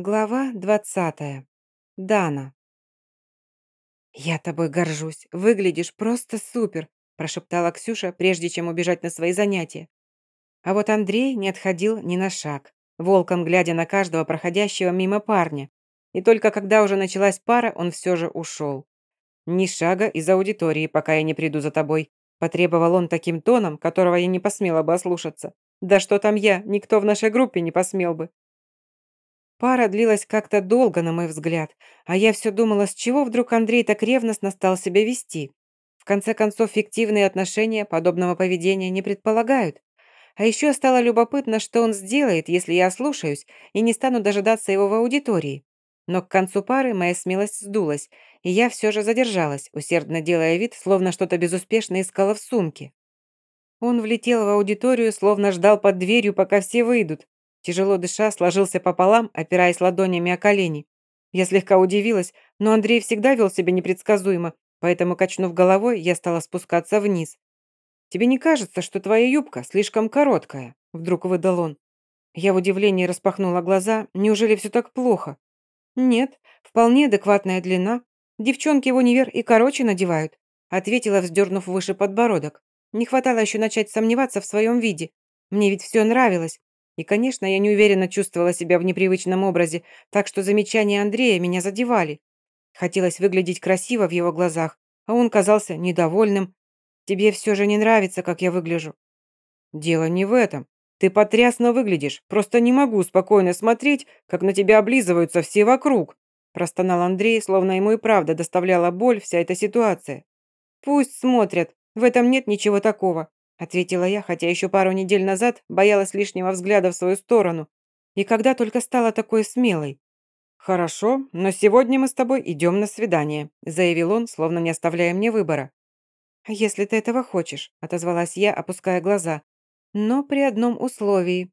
Глава двадцатая. Дана. «Я тобой горжусь. Выглядишь просто супер», прошептала Ксюша, прежде чем убежать на свои занятия. А вот Андрей не отходил ни на шаг, волком глядя на каждого проходящего мимо парня. И только когда уже началась пара, он все же ушел. «Ни шага из аудитории, пока я не приду за тобой», потребовал он таким тоном, которого я не посмела бы ослушаться. «Да что там я, никто в нашей группе не посмел бы». Пара длилась как-то долго, на мой взгляд, а я все думала, с чего вдруг Андрей так ревностно стал себя вести. В конце концов, фиктивные отношения подобного поведения не предполагают. А еще стало любопытно, что он сделает, если я ослушаюсь и не стану дожидаться его в аудитории. Но к концу пары моя смелость сдулась, и я все же задержалась, усердно делая вид, словно что-то безуспешно искала в сумке. Он влетел в аудиторию, словно ждал под дверью, пока все выйдут, Тяжело дыша, сложился пополам, опираясь ладонями о колени. Я слегка удивилась, но Андрей всегда вел себя непредсказуемо, поэтому, качнув головой, я стала спускаться вниз. «Тебе не кажется, что твоя юбка слишком короткая?» Вдруг выдал он. Я в удивлении распахнула глаза. Неужели все так плохо? «Нет, вполне адекватная длина. Девчонки в универ и короче надевают», ответила, вздернув выше подбородок. Не хватало еще начать сомневаться в своем виде. Мне ведь все нравилось, и, конечно, я неуверенно чувствовала себя в непривычном образе, так что замечания Андрея меня задевали. Хотелось выглядеть красиво в его глазах, а он казался недовольным. «Тебе все же не нравится, как я выгляжу». «Дело не в этом. Ты потрясно выглядишь. Просто не могу спокойно смотреть, как на тебя облизываются все вокруг», простонал Андрей, словно ему и правда доставляла боль вся эта ситуация. «Пусть смотрят. В этом нет ничего такого ответила я, хотя еще пару недель назад боялась лишнего взгляда в свою сторону. И когда только стала такой смелой. «Хорошо, но сегодня мы с тобой идем на свидание», заявил он, словно не оставляя мне выбора. «Если ты этого хочешь», отозвалась я, опуская глаза. «Но при одном условии».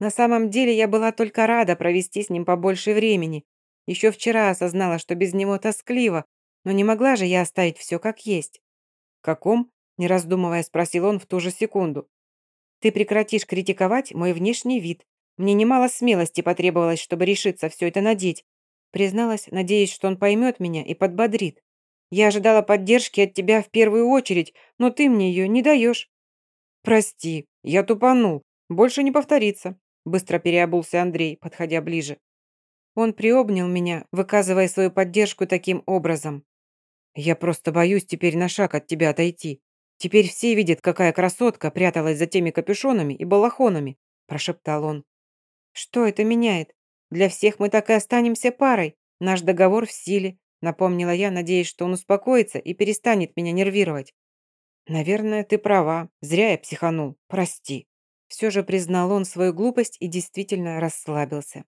На самом деле я была только рада провести с ним побольше времени. Еще вчера осознала, что без него тоскливо, но не могла же я оставить все как есть. «Каком?» Не раздумывая, спросил он в ту же секунду. «Ты прекратишь критиковать мой внешний вид. Мне немало смелости потребовалось, чтобы решиться все это надеть. Призналась, надеясь, что он поймет меня и подбодрит. Я ожидала поддержки от тебя в первую очередь, но ты мне ее не даешь». «Прости, я тупанул. Больше не повторится», быстро переобулся Андрей, подходя ближе. Он приобнял меня, выказывая свою поддержку таким образом. «Я просто боюсь теперь на шаг от тебя отойти. Теперь все видят, какая красотка пряталась за теми капюшонами и балахонами», прошептал он. «Что это меняет? Для всех мы так и останемся парой. Наш договор в силе», напомнила я, надеясь, что он успокоится и перестанет меня нервировать. «Наверное, ты права. Зря я психанул. Прости». Все же признал он свою глупость и действительно расслабился.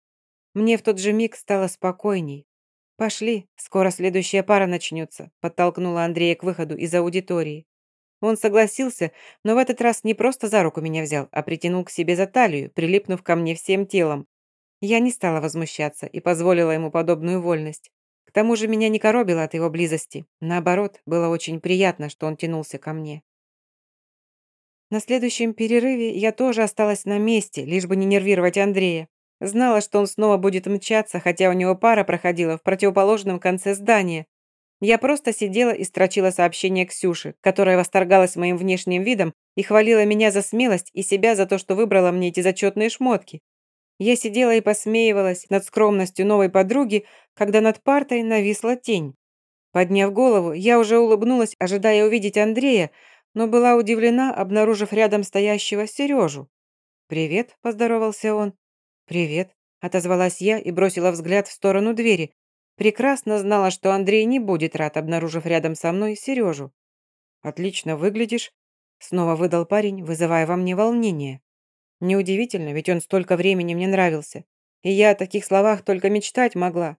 Мне в тот же миг стало спокойней. «Пошли, скоро следующая пара начнется», подтолкнула Андрея к выходу из аудитории. Он согласился, но в этот раз не просто за руку меня взял, а притянул к себе за талию, прилипнув ко мне всем телом. Я не стала возмущаться и позволила ему подобную вольность. К тому же меня не коробило от его близости. Наоборот, было очень приятно, что он тянулся ко мне. На следующем перерыве я тоже осталась на месте, лишь бы не нервировать Андрея. Знала, что он снова будет мчаться, хотя у него пара проходила в противоположном конце здания, я просто сидела и строчила сообщение Ксюше, которая восторгалась моим внешним видом и хвалила меня за смелость и себя за то, что выбрала мне эти зачетные шмотки. Я сидела и посмеивалась над скромностью новой подруги, когда над партой нависла тень. Подняв голову, я уже улыбнулась, ожидая увидеть Андрея, но была удивлена, обнаружив рядом стоящего Сережу. «Привет», – поздоровался он. «Привет», – отозвалась я и бросила взгляд в сторону двери, Прекрасно знала, что Андрей не будет рад, обнаружив рядом со мной Сережу. «Отлично выглядишь», — снова выдал парень, вызывая во мне волнение. Неудивительно, ведь он столько времени мне нравился. И я о таких словах только мечтать могла.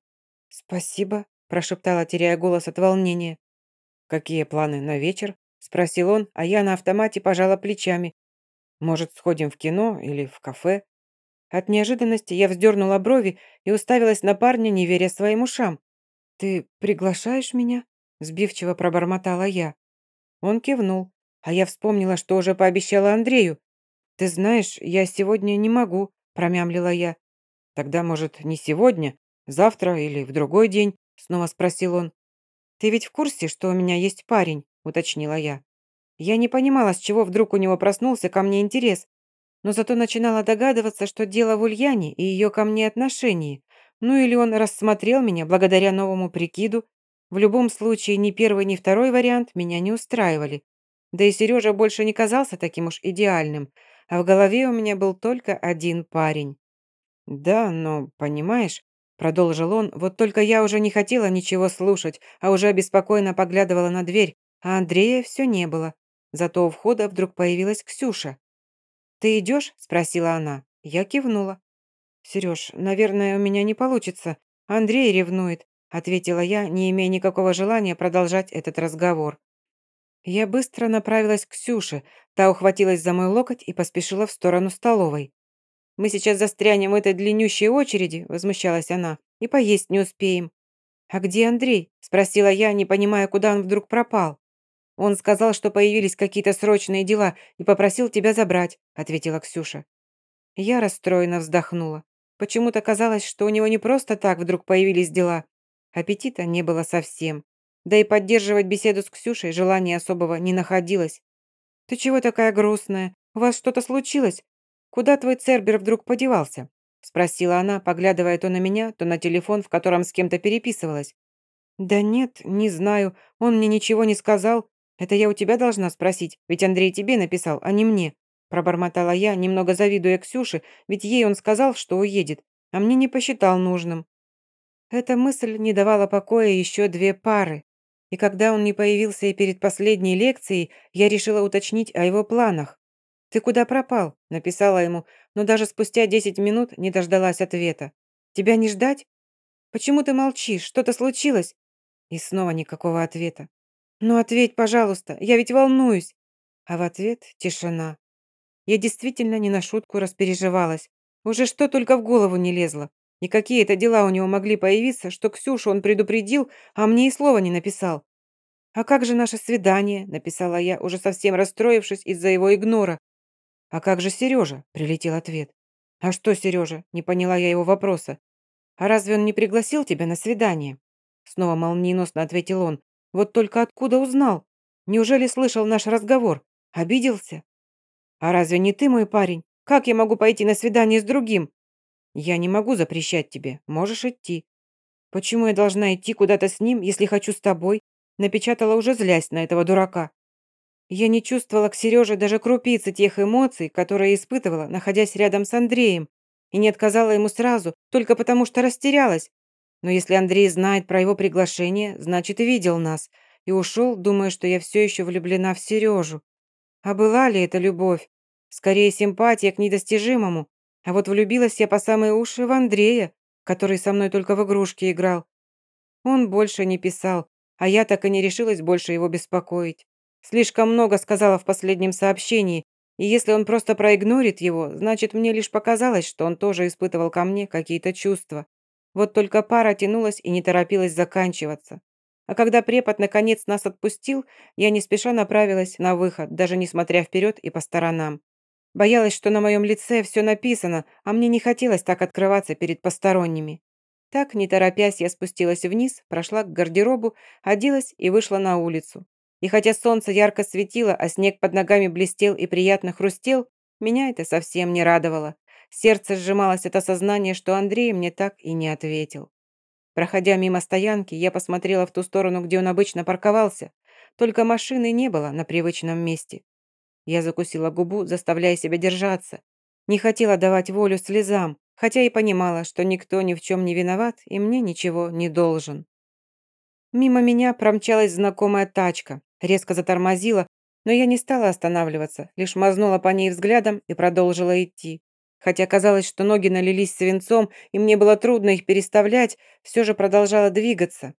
«Спасибо», – прошептала, теряя голос от волнения. «Какие планы на вечер?» – спросил он, а я на автомате пожала плечами. «Может, сходим в кино или в кафе?» От неожиданности я вздернула брови и уставилась на парня, не веря своим ушам. «Ты приглашаешь меня?» – сбивчиво пробормотала я. Он кивнул, а я вспомнила, что уже пообещала Андрею. «Ты знаешь, я сегодня не могу», – промямлила я. «Тогда, может, не сегодня, завтра или в другой день?» Снова спросил он. «Ты ведь в курсе, что у меня есть парень?» уточнила я. Я не понимала, с чего вдруг у него проснулся ко мне интерес, но зато начинала догадываться, что дело в Ульяне и ее ко мне отношении. Ну или он рассмотрел меня благодаря новому прикиду. В любом случае, ни первый, ни второй вариант меня не устраивали. Да и Сережа больше не казался таким уж идеальным, а в голове у меня был только один парень. «Да, но, понимаешь», — продолжил он, вот только я уже не хотела ничего слушать, а уже обеспокоенно поглядывала на дверь, а Андрея все не было. Зато у входа вдруг появилась Ксюша. «Ты идешь?» – спросила она. Я кивнула. «Сереж, наверное, у меня не получится. Андрей ревнует», – ответила я, не имея никакого желания продолжать этот разговор. Я быстро направилась к Ксюше. Та ухватилась за мой локоть и поспешила в сторону столовой. «Мы сейчас застрянем в этой длиннющей очереди», – возмущалась она, – «и поесть не успеем». «А где Андрей?» – спросила я, не понимая, куда он вдруг пропал. «Он сказал, что появились какие-то срочные дела и попросил тебя забрать», ответила Ксюша. Я расстроенно вздохнула. Почему-то казалось, что у него не просто так вдруг появились дела. Аппетита не было совсем. Да и поддерживать беседу с Ксюшей желания особого не находилось. «Ты чего такая грустная? У вас что-то случилось? Куда твой Цербер вдруг подевался?» Спросила она, поглядывая то на меня, то на телефон, в котором с кем-то переписывалась. «Да нет, не знаю. Он мне ничего не сказал. «Это я у тебя должна спросить, ведь Андрей тебе написал, а не мне», пробормотала я, немного завидуя Ксюше, ведь ей он сказал, что уедет, а мне не посчитал нужным. Эта мысль не давала покоя еще две пары. И когда он не появился и перед последней лекцией, я решила уточнить о его планах. «Ты куда пропал?» – написала ему, но даже спустя десять минут не дождалась ответа. «Тебя не ждать? Почему ты молчишь? Что-то случилось?» И снова никакого ответа. «Ну ответь, пожалуйста, я ведь волнуюсь!» А в ответ тишина. Я действительно не на шутку распереживалась. Уже что только в голову не лезло. И какие это дела у него могли появиться, что Ксюшу он предупредил, а мне и слова не написал. «А как же наше свидание?» – написала я, уже совсем расстроившись из-за его игнора. «А как же Сережа?» – прилетел ответ. «А что Сережа?» – не поняла я его вопроса. «А разве он не пригласил тебя на свидание?» Снова молниеносно ответил он. Вот только откуда узнал? Неужели слышал наш разговор? Обиделся? А разве не ты мой парень? Как я могу пойти на свидание с другим? Я не могу запрещать тебе. Можешь идти. Почему я должна идти куда-то с ним, если хочу с тобой? Напечатала уже злясь на этого дурака. Я не чувствовала к Сереже даже крупицы тех эмоций, которые испытывала, находясь рядом с Андреем, и не отказала ему сразу, только потому что растерялась, но если Андрей знает про его приглашение, значит, и видел нас. И ушел, думая, что я все еще влюблена в Сережу. А была ли это любовь? Скорее, симпатия к недостижимому. А вот влюбилась я по самые уши в Андрея, который со мной только в игрушки играл. Он больше не писал, а я так и не решилась больше его беспокоить. Слишком много сказала в последнем сообщении, и если он просто проигнорит его, значит, мне лишь показалось, что он тоже испытывал ко мне какие-то чувства. Вот только пара тянулась и не торопилась заканчиваться. А когда препод наконец нас отпустил, я не спеша направилась на выход, даже не смотря вперед и по сторонам. Боялась, что на моем лице все написано, а мне не хотелось так открываться перед посторонними. Так, не торопясь, я спустилась вниз, прошла к гардеробу, оделась и вышла на улицу. И хотя солнце ярко светило, а снег под ногами блестел и приятно хрустел, меня это совсем не радовало. Сердце сжималось от осознания, что Андрей мне так и не ответил. Проходя мимо стоянки, я посмотрела в ту сторону, где он обычно парковался. Только машины не было на привычном месте. Я закусила губу, заставляя себя держаться. Не хотела давать волю слезам, хотя и понимала, что никто ни в чем не виноват и мне ничего не должен. Мимо меня промчалась знакомая тачка, резко затормозила, но я не стала останавливаться, лишь мазнула по ней взглядом и продолжила идти. Хотя казалось, что ноги налились свинцом, и мне было трудно их переставлять, все же продолжала двигаться.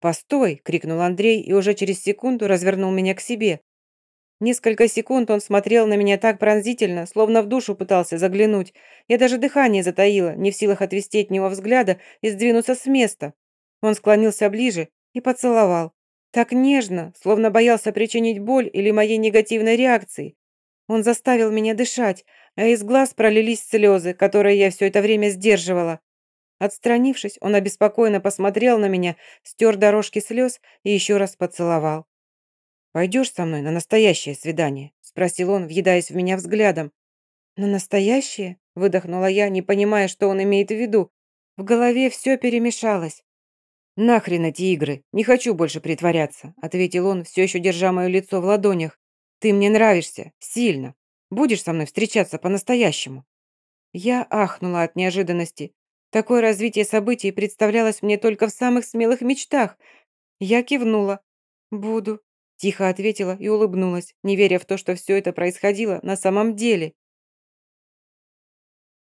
«Постой!» – крикнул Андрей и уже через секунду развернул меня к себе. Несколько секунд он смотрел на меня так пронзительно, словно в душу пытался заглянуть. Я даже дыхание затаила, не в силах отвести от него взгляда и сдвинуться с места. Он склонился ближе и поцеловал. Так нежно, словно боялся причинить боль или моей негативной реакции. Он заставил меня дышать, а из глаз пролились слезы, которые я все это время сдерживала. Отстранившись, он обеспокоенно посмотрел на меня, стер дорожки слез и еще раз поцеловал. «Пойдешь со мной на настоящее свидание?» – спросил он, въедаясь в меня взглядом. «На настоящее?» – выдохнула я, не понимая, что он имеет в виду. В голове все перемешалось. «Нахрен эти игры! Не хочу больше притворяться», – ответил он, все еще держа мое лицо в ладонях. «Ты мне нравишься. Сильно. Будешь со мной встречаться по-настоящему?» Я ахнула от неожиданности. Такое развитие событий представлялось мне только в самых смелых мечтах. Я кивнула. «Буду», – тихо ответила и улыбнулась, не веря в то, что все это происходило на самом деле.